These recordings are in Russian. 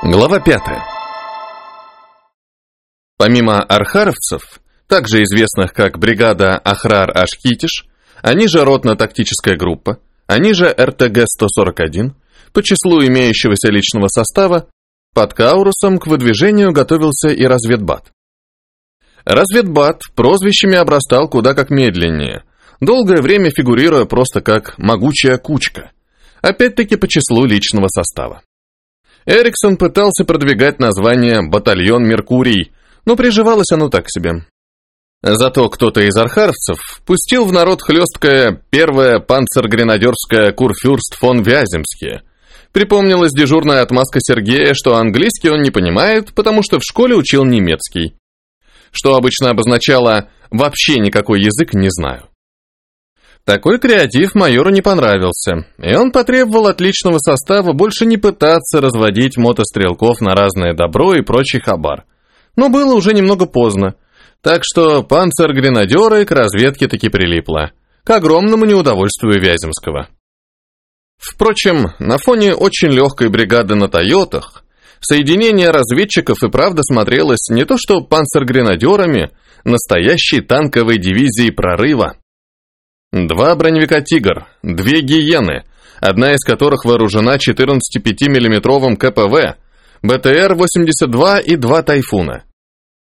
Глава 5. Помимо архаровцев, также известных как бригада Ахрар-Ашкитиш, они же ротно-тактическая группа, они же РТГ-141, по числу имеющегося личного состава, под Каурусом к выдвижению готовился и разведбат. Разведбат прозвищами обрастал куда как медленнее, долгое время фигурируя просто как «могучая кучка», опять-таки по числу личного состава. Эриксон пытался продвигать название «Батальон Меркурий», но приживалось оно так себе. Зато кто-то из архаровцев пустил в народ хлесткое первое панцергренадерское курфюрст фон Вяземские. Припомнилась дежурная отмазка Сергея, что английский он не понимает, потому что в школе учил немецкий. Что обычно обозначало «вообще никакой язык не знаю». Такой креатив майору не понравился, и он потребовал от личного состава больше не пытаться разводить мотострелков на разное добро и прочий хабар. Но было уже немного поздно, так что панцер-гренадеры к разведке таки прилипло, к огромному неудовольствию Вяземского. Впрочем, на фоне очень легкой бригады на «Тойотах» соединение разведчиков и правда смотрелось не то что панцер-гренадерами, настоящей танковой дивизией прорыва. Два броневика «Тигр», две «Гиены», одна из которых вооружена 14,5 миллиметровым КПВ, БТР-82 и два «Тайфуна».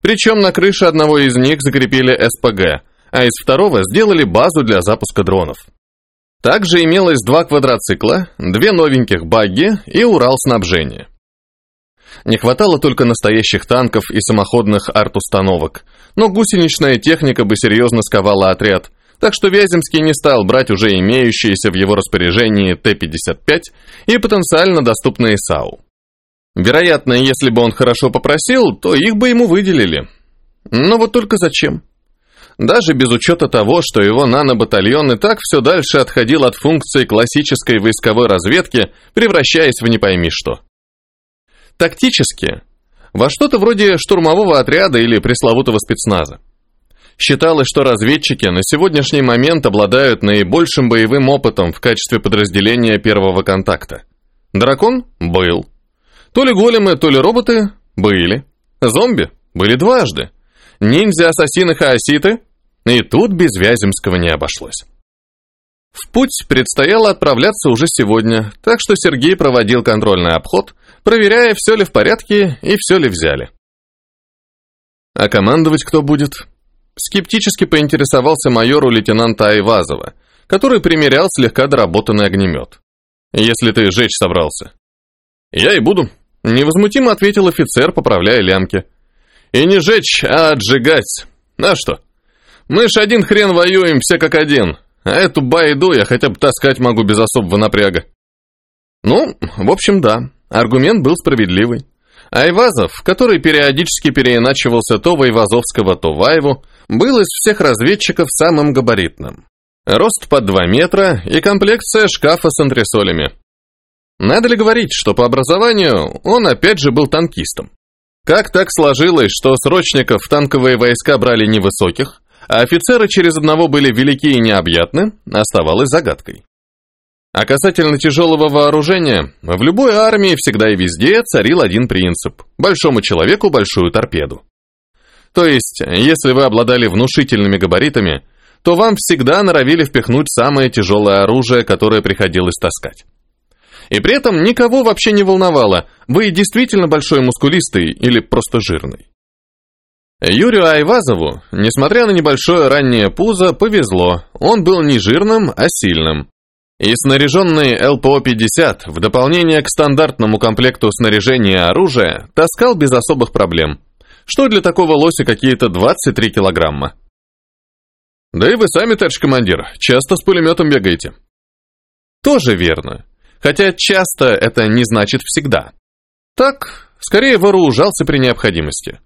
Причем на крыше одного из них закрепили СПГ, а из второго сделали базу для запуска дронов. Также имелось два квадроцикла, две новеньких багги и Урал снабжения. Не хватало только настоящих танков и самоходных арт-установок, но гусеничная техника бы серьезно сковала отряд – так что Вяземский не стал брать уже имеющиеся в его распоряжении Т-55 и потенциально доступные САУ. Вероятно, если бы он хорошо попросил, то их бы ему выделили. Но вот только зачем? Даже без учета того, что его нано-батальон и так все дальше отходил от функции классической войсковой разведки, превращаясь в не пойми что. Тактически, во что-то вроде штурмового отряда или пресловутого спецназа. Считалось, что разведчики на сегодняшний момент обладают наибольшим боевым опытом в качестве подразделения первого контакта. Дракон? Был. То ли големы, то ли роботы? Были. Зомби? Были дважды. Ниндзя, ассасины, хаоситы? И тут без Вяземского не обошлось. В путь предстояло отправляться уже сегодня, так что Сергей проводил контрольный обход, проверяя, все ли в порядке и все ли взяли. А командовать кто будет? Скептически поинтересовался майору лейтенанта Айвазова, который примерял слегка доработанный огнемет. «Если ты жечь собрался». «Я и буду», — невозмутимо ответил офицер, поправляя лямки. «И не жечь, а отжигать. А что? Мы ж один хрен воюем, все как один, а эту байду я хотя бы таскать могу без особого напряга». Ну, в общем, да, аргумент был справедливый. Айвазов, который периодически переиначивался то в Айвазовского, то в Айву, был из всех разведчиков самым габаритным. Рост под 2 метра и комплекция шкафа с антресолями. Надо ли говорить, что по образованию он опять же был танкистом? Как так сложилось, что срочников танковые войска брали невысоких, а офицеры через одного были велики и необъятны, оставалось загадкой. А касательно тяжелого вооружения, в любой армии всегда и везде царил один принцип – большому человеку большую торпеду. То есть, если вы обладали внушительными габаритами, то вам всегда норовили впихнуть самое тяжелое оружие, которое приходилось таскать. И при этом никого вообще не волновало, вы действительно большой мускулистый или просто жирный. Юрию Айвазову, несмотря на небольшое раннее пузо, повезло, он был не жирным, а сильным. И снаряженный ЛПО-50 в дополнение к стандартному комплекту снаряжения оружия таскал без особых проблем – что для такого лося какие-то 23 килограмма. Да и вы сами, товарищ командир, часто с пулеметом бегаете. Тоже верно. Хотя часто это не значит всегда. Так, скорее вооружался при необходимости.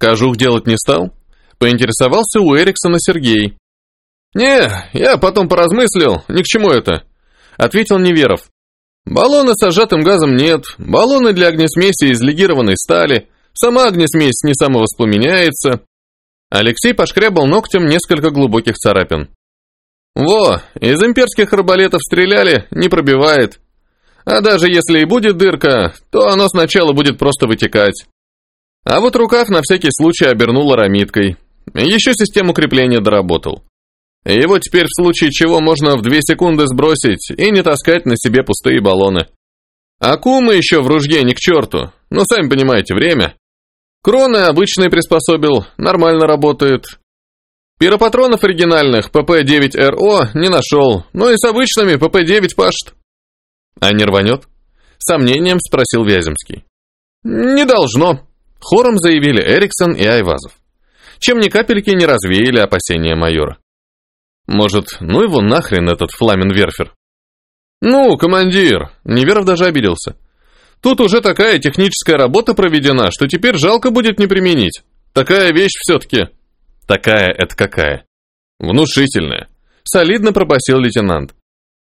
Кожух делать не стал? Поинтересовался у Эриксона Сергей. «Не, я потом поразмыслил, ни к чему это», — ответил Неверов. «Баллоны с сжатым газом нет, баллоны для огнесмеси из легированной стали, Сама огнесмесь не самовоспламеняется. Алексей пошкрябал ногтем несколько глубоких царапин. Во, из имперских арбалетов стреляли, не пробивает. А даже если и будет дырка, то оно сначала будет просто вытекать. А вот рукав на всякий случай обернул арамидкой. Еще систему крепления доработал. Его теперь в случае чего можно в две секунды сбросить и не таскать на себе пустые баллоны. Акумы еще в ружье не к черту, но сами понимаете, время. Кроны обычные приспособил, нормально работает. Пиропатронов оригинальных ПП-9РО не нашел, но и с обычными ПП-9 пашет. А не рванет? Сомнением спросил Вяземский. Не должно, хором заявили Эриксон и Айвазов. Чем ни капельки не развеяли опасения майора. Может, ну его нахрен этот фламенверфер? Ну, командир, Неверов даже обиделся. Тут уже такая техническая работа проведена, что теперь жалко будет не применить. Такая вещь все-таки. Такая это какая? Внушительная. Солидно пробасил лейтенант.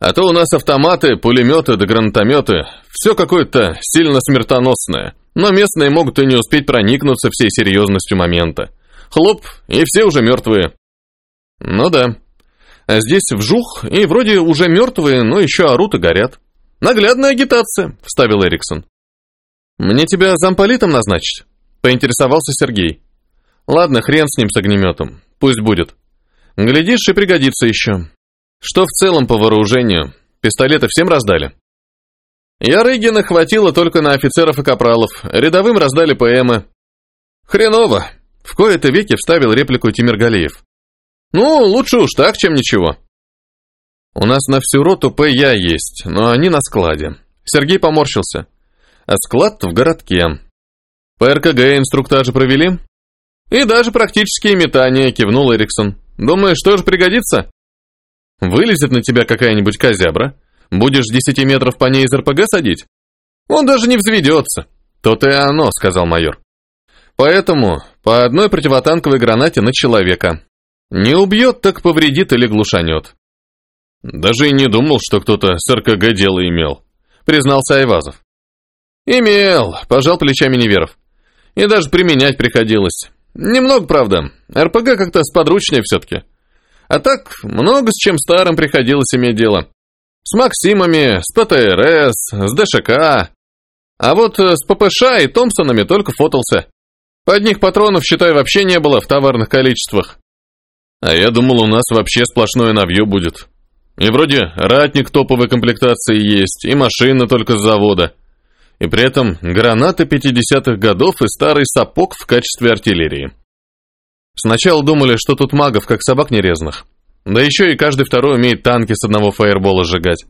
А то у нас автоматы, пулеметы да гранатометы, все какое-то сильно смертоносное. Но местные могут и не успеть проникнуться всей серьезностью момента. Хлоп, и все уже мертвые. Ну да, а здесь вжух, и вроде уже мертвые, но еще орут и горят. Наглядная агитация, вставил Эриксон. Мне тебя замполитом назначить? Поинтересовался Сергей. Ладно, хрен с ним с огнеметом. Пусть будет. Глядишь, и пригодится еще. Что в целом по вооружению? Пистолеты всем раздали? Ярыгина хватило только на офицеров и капралов. Рядовым раздали ПМы. Хреново. В кои-то веки вставил реплику Тимир Галиев. Ну, лучше уж так, чем ничего. У нас на всю роту ПЯ есть, но они на складе. Сергей поморщился. А склад в городке. По РКГ инструктажи провели? И даже практические метания, кивнул Эриксон. Думаешь, что же пригодится? Вылезет на тебя какая-нибудь козябра? Будешь 10 метров по ней из РПГ садить? Он даже не взведется. То-то и оно, сказал майор. Поэтому по одной противотанковой гранате на человека. Не убьет, так повредит или глушанет. Даже и не думал, что кто-то с РКГ дело имел, признался Айвазов. Имел, пожал плечами Неверов. И даже применять приходилось. Немного, правда. РПГ как-то сподручнее все-таки. А так, много с чем старым приходилось иметь дело. С Максимами, с ПТРС, с ДШК. А вот с ППШ и Томпсонами только фотался. Под них патронов, считай, вообще не было в товарных количествах. А я думал, у нас вообще сплошное навье будет. И вроде ратник топовой комплектации есть, и машина только с завода. И при этом гранаты 50-х годов и старый сапог в качестве артиллерии. Сначала думали, что тут магов, как собак нерезанных. Да еще и каждый второй умеет танки с одного фаербола сжигать.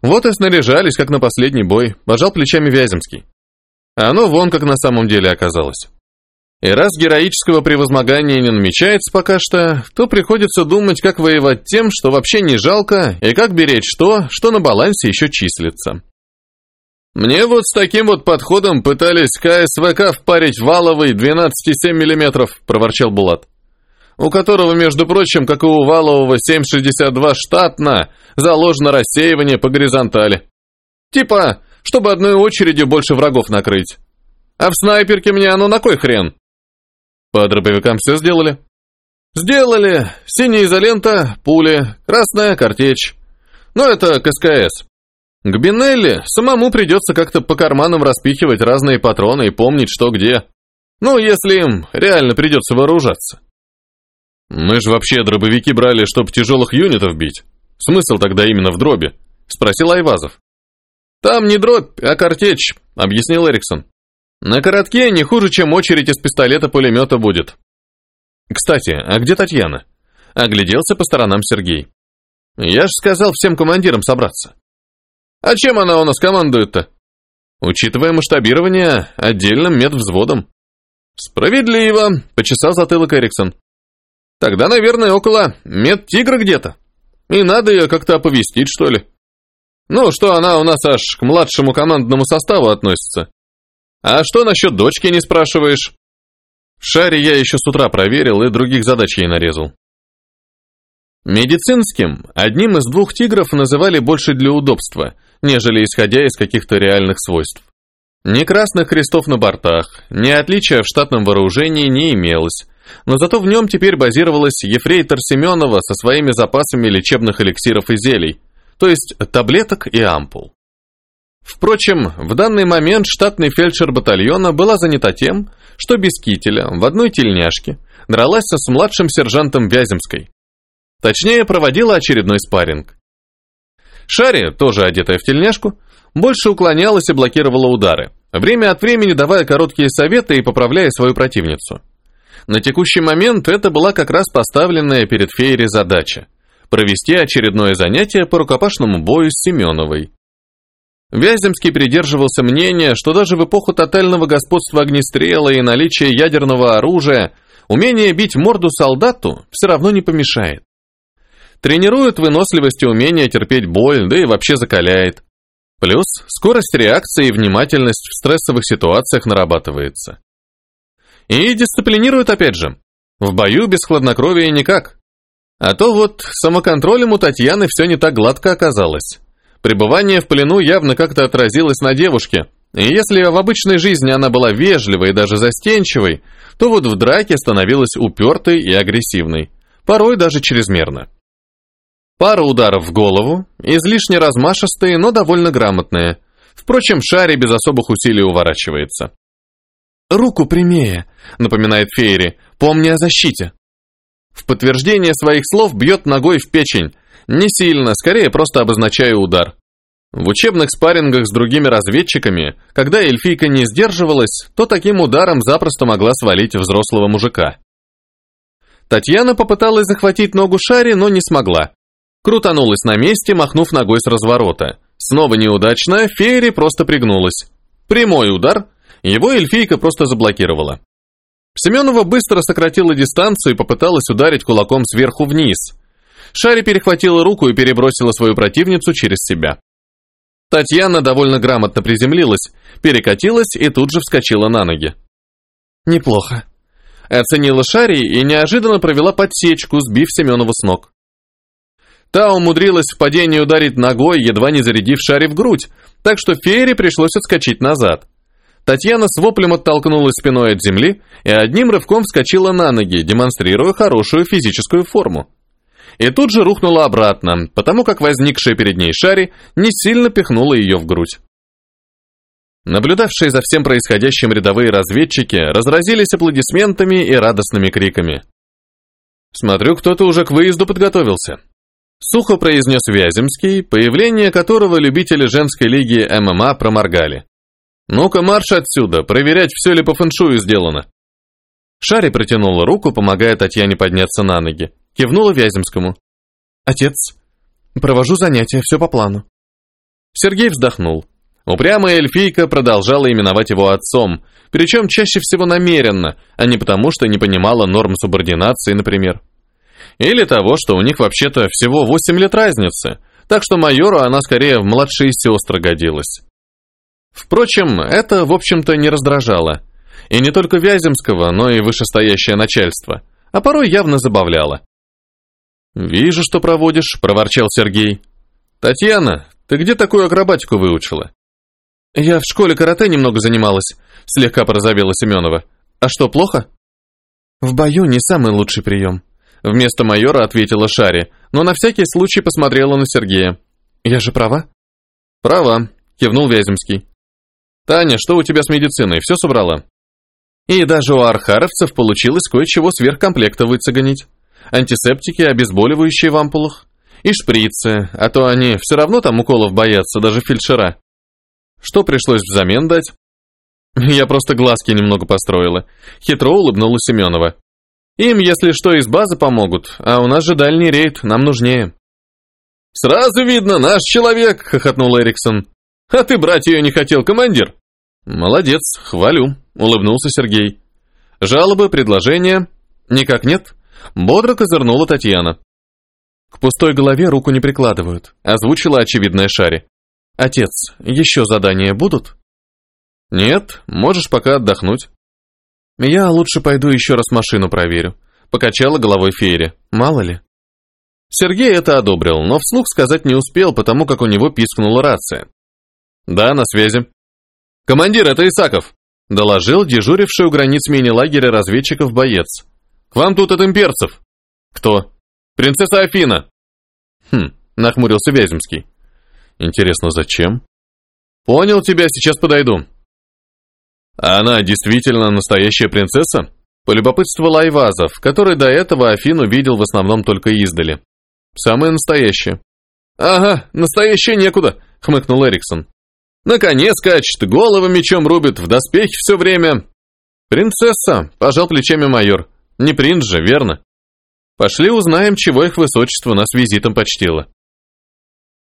Вот и снаряжались, как на последний бой, пожал плечами Вяземский. А оно вон как на самом деле оказалось. И раз героического превозмогания не намечается пока что, то приходится думать, как воевать тем, что вообще не жалко, и как беречь то, что на балансе еще числится. Мне вот с таким вот подходом пытались КСВК впарить валовый 12,7 мм, проворчал Булат. У которого, между прочим, как и у валового 7,62 штатно, заложено рассеивание по горизонтали. Типа, чтобы одной очередью больше врагов накрыть. А в снайперке мне оно на кой хрен? По дробовикам все сделали? Сделали. Синяя изолента, пули, красная картечь. Но это КСКС. К Бинелли самому придется как-то по карманам распихивать разные патроны и помнить, что где. Ну, если им реально придется вооружаться. Мы же вообще дробовики брали, чтобы тяжелых юнитов бить. Смысл тогда именно в дроби? Спросил Айвазов. Там не дробь, а картечь, объяснил Эриксон. На коротке не хуже, чем очередь из пистолета-пулемета будет. Кстати, а где Татьяна? Огляделся по сторонам Сергей. Я же сказал всем командирам собраться. А чем она у нас командует-то? Учитывая масштабирование, отдельным медвзводом. Справедливо, почесал затылок Эриксон. Тогда, наверное, около медтигра где-то. И надо ее как-то оповестить, что ли. Ну, что она у нас аж к младшему командному составу относится. «А что насчет дочки, не спрашиваешь?» Шаре я еще с утра проверил и других задач ей нарезал. Медицинским одним из двух тигров называли больше для удобства, нежели исходя из каких-то реальных свойств. Ни красных крестов на бортах, ни отличия в штатном вооружении не имелось, но зато в нем теперь базировалась ефрейтор Семенова со своими запасами лечебных эликсиров и зелий, то есть таблеток и ампул. Впрочем, в данный момент штатный фельдшер батальона была занята тем, что без кителя, в одной тельняшке, дралась с младшим сержантом Вяземской. Точнее, проводила очередной спарринг. Шари, тоже одетая в тельняшку, больше уклонялась и блокировала удары, время от времени давая короткие советы и поправляя свою противницу. На текущий момент это была как раз поставленная перед Фейри задача – провести очередное занятие по рукопашному бою с Семеновой. Вяземский придерживался мнения, что даже в эпоху тотального господства огнестрела и наличия ядерного оружия умение бить морду солдату все равно не помешает. Тренирует выносливость и умение терпеть боль, да и вообще закаляет. Плюс скорость реакции и внимательность в стрессовых ситуациях нарабатывается. И дисциплинирует опять же. В бою без хладнокровия никак. А то вот самоконтролем у Татьяны все не так гладко оказалось. Пребывание в плену явно как-то отразилось на девушке, и если в обычной жизни она была вежливой и даже застенчивой, то вот в драке становилась упертой и агрессивной, порой даже чрезмерно. Пара ударов в голову, излишне размашистые, но довольно грамотные. Впрочем, Шари без особых усилий уворачивается. «Руку прямее», — напоминает Фейри, — «помни о защите». В подтверждение своих слов бьет ногой в печень. Не сильно, скорее просто обозначаю удар. В учебных спаррингах с другими разведчиками, когда эльфийка не сдерживалась, то таким ударом запросто могла свалить взрослого мужика. Татьяна попыталась захватить ногу Шари, но не смогла. Крутанулась на месте, махнув ногой с разворота. Снова неудачно, Фейри просто пригнулась. Прямой удар, его эльфийка просто заблокировала. Семенова быстро сократила дистанцию и попыталась ударить кулаком сверху вниз. Шари перехватила руку и перебросила свою противницу через себя. Татьяна довольно грамотно приземлилась, перекатилась и тут же вскочила на ноги. «Неплохо», — оценила Шари и неожиданно провела подсечку, сбив Семенову с ног. Та умудрилась в падении ударить ногой, едва не зарядив Шари в грудь, так что Фере пришлось отскочить назад. Татьяна с воплем оттолкнулась спиной от земли и одним рывком вскочила на ноги, демонстрируя хорошую физическую форму. И тут же рухнула обратно, потому как возникшая перед ней Шари не сильно пихнула ее в грудь. Наблюдавшие за всем происходящим рядовые разведчики разразились аплодисментами и радостными криками. «Смотрю, кто-то уже к выезду подготовился», — сухо произнес Вяземский, появление которого любители женской лиги ММА проморгали. «Ну-ка, марш отсюда, проверять, все ли по фэншую сделано». Шари протянула руку, помогая Татьяне подняться на ноги. Кивнула Вяземскому. «Отец, провожу занятия, все по плану». Сергей вздохнул. Упрямая эльфийка продолжала именовать его отцом, причем чаще всего намеренно, а не потому, что не понимала норм субординации, например. Или того, что у них вообще-то всего 8 лет разницы, так что майору она скорее в младшие сестры годилась. Впрочем, это, в общем-то, не раздражало. И не только Вяземского, но и вышестоящее начальство. А порой явно забавляло. «Вижу, что проводишь», — проворчал Сергей. «Татьяна, ты где такую акробатику выучила?» «Я в школе карате немного занималась», — слегка порозовела Семенова. «А что, плохо?» «В бою не самый лучший прием», — вместо майора ответила Шари, но на всякий случай посмотрела на Сергея. «Я же права?» «Права», — кивнул Вяземский. «Таня, что у тебя с медициной? Все собрала?» И даже у архаровцев получилось кое-чего сверхкомплекта выцегонить. Антисептики, обезболивающие в ампулах. И шприцы, а то они все равно там уколов боятся, даже фельдшера. Что пришлось взамен дать? Я просто глазки немного построила. Хитро улыбнулась Семенова. Им, если что, из базы помогут, а у нас же дальний рейд, нам нужнее. «Сразу видно, наш человек!» — хохотнул Эриксон. «А ты брать ее не хотел, командир?» «Молодец, хвалю», — улыбнулся Сергей. «Жалобы, предложения?» «Никак нет?» Бодро козырнула Татьяна. «К пустой голове руку не прикладывают», — озвучила очевидная Шари. «Отец, еще задания будут?» «Нет, можешь пока отдохнуть». «Я лучше пойду еще раз машину проверю», — покачала головой Фейри. «Мало ли». Сергей это одобрил, но вслух сказать не успел, потому как у него пискнула рация. «Да, на связи». «Командир, это Исаков!» — доложил дежуривший у границ мини-лагеря разведчиков боец. «К вам тут от имперцев». «Кто?» «Принцесса Афина». «Хм», — нахмурился Вяземский. «Интересно, зачем?» Понял тебя, сейчас подойду. А она действительно настоящая принцесса? Полюбопытствовал Айвазов, который до этого Афину видел в основном только издали. Самая настоящая. Ага, настоящая некуда, хмыкнул Эриксон. Наконец скачет, голову мечом рубит, в доспехе все время. Принцесса, пожал плечами майор. Не принц же, верно? Пошли узнаем, чего их высочество нас визитом почтило.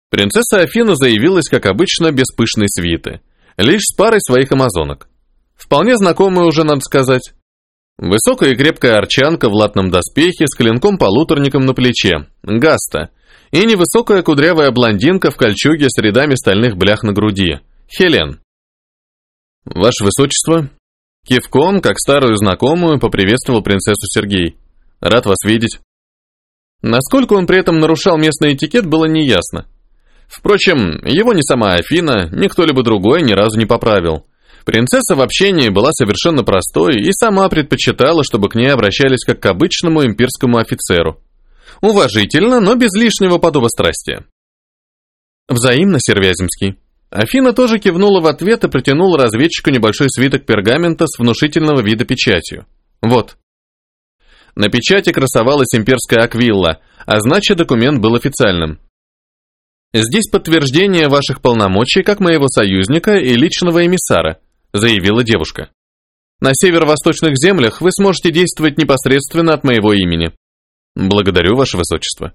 Принцесса Афина заявилась, как обычно, без пышной свиты, лишь с парой своих амазонок. Вполне знакомая уже, надо сказать. Высокая и крепкая арчанка в латном доспехе с клинком-полуторником на плече, Гаста, и невысокая кудрявая блондинка в кольчуге с рядами стальных блях на груди, Хелен. «Ваше Высочество», кивком, как старую знакомую, поприветствовал принцессу Сергей. «Рад вас видеть». Насколько он при этом нарушал местный этикет, было неясно. Впрочем, его ни сама Афина, ни кто-либо другой ни разу не поправил. Принцесса в общении была совершенно простой и сама предпочитала, чтобы к ней обращались как к обычному имперскому офицеру. Уважительно, но без лишнего подобострастия. Взаимно, Сервяземский. Афина тоже кивнула в ответ и протянула разведчику небольшой свиток пергамента с внушительного вида печатью. Вот. На печати красовалась имперская аквилла, а значит документ был официальным. Здесь подтверждение ваших полномочий как моего союзника и личного эмиссара заявила девушка. На северо-восточных землях вы сможете действовать непосредственно от моего имени. Благодарю, ваше высочество.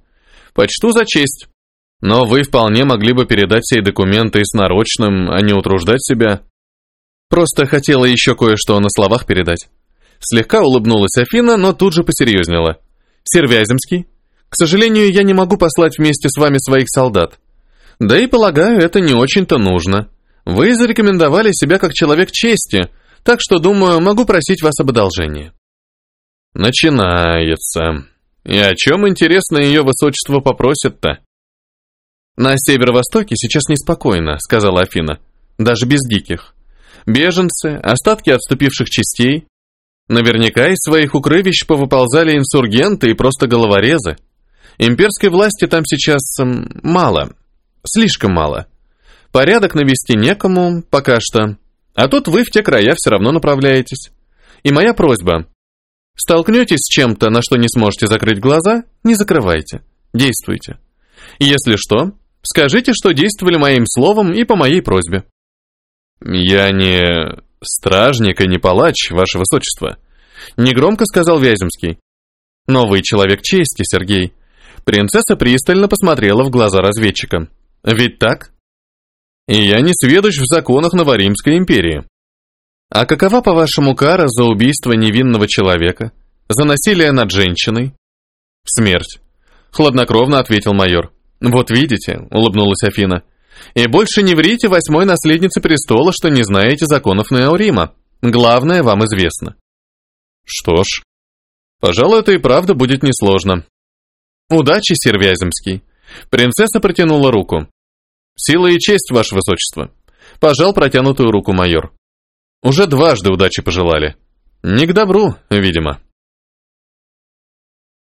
Почту за честь. Но вы вполне могли бы передать сей документы с нарочным, а не утруждать себя. Просто хотела еще кое-что на словах передать. Слегка улыбнулась Афина, но тут же посерьезнела. Сервяземский, к сожалению, я не могу послать вместе с вами своих солдат. Да и полагаю, это не очень-то нужно. Вы зарекомендовали себя как человек чести, так что, думаю, могу просить вас об одолжении». «Начинается. И о чем, интересно, ее высочество попросит-то?» «На северо-востоке сейчас неспокойно», — сказала Афина. «Даже без диких. Беженцы, остатки отступивших частей. Наверняка из своих укрывищ повыползали инсургенты и просто головорезы. Имперской власти там сейчас мало. Слишком мало. Порядок навести некому, пока что. А тут вы в те края все равно направляетесь. И моя просьба. Столкнетесь с чем-то, на что не сможете закрыть глаза, не закрывайте. Действуйте. Если что, скажите, что действовали моим словом и по моей просьбе. Я не стражник и не палач, ваше высочество. Негромко сказал Вяземский. Но вы человек чести, Сергей. Принцесса пристально посмотрела в глаза разведчика. Ведь так? И я не сведущ в законах Новоримской империи. А какова, по-вашему, кара за убийство невинного человека? За насилие над женщиной? Смерть. Хладнокровно ответил майор. Вот видите, улыбнулась Афина. И больше не врите восьмой наследнице престола, что не знаете законов Неорима. Главное вам известно. Что ж, пожалуй, это и правда будет несложно. Удачи, Сервяземский. Принцесса протянула руку. «Сила и честь, ваше высочество!» Пожал протянутую руку майор. Уже дважды удачи пожелали. Не к добру, видимо.